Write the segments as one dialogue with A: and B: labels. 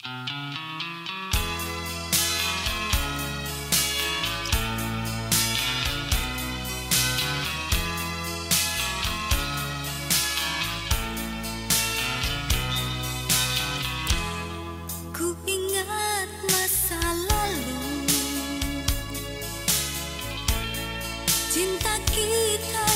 A: Ku ingat masa lalu. Cinta kita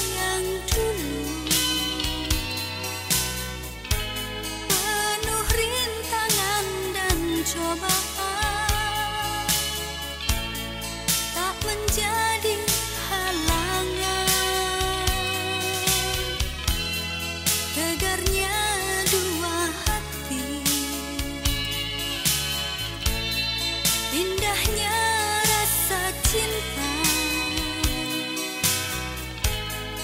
A: getarnya dua hati. Indahnya rasa cinta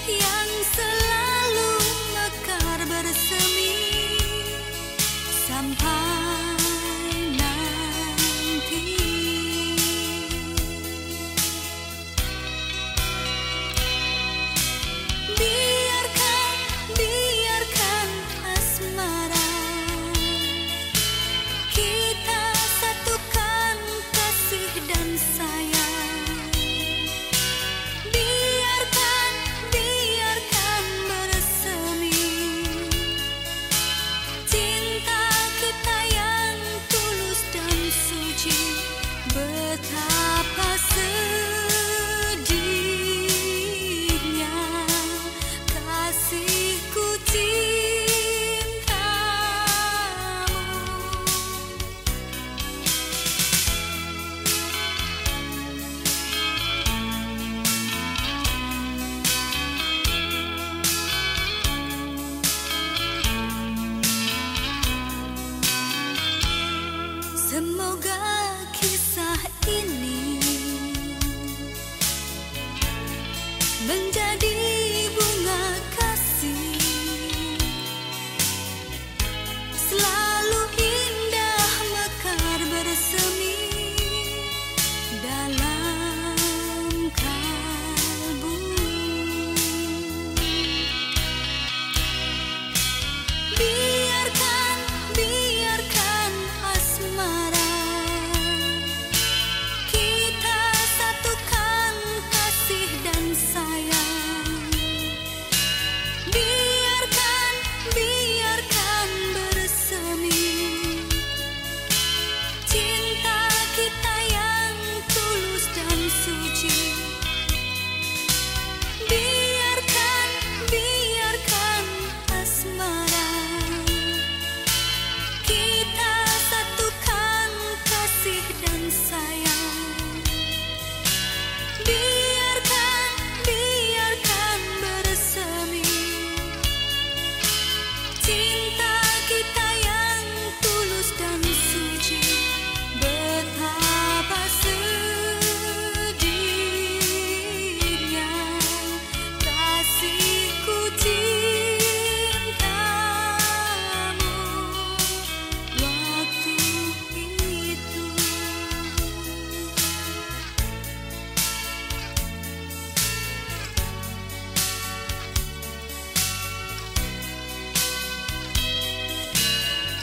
A: Yang selalu Semoga kisah ini menjadi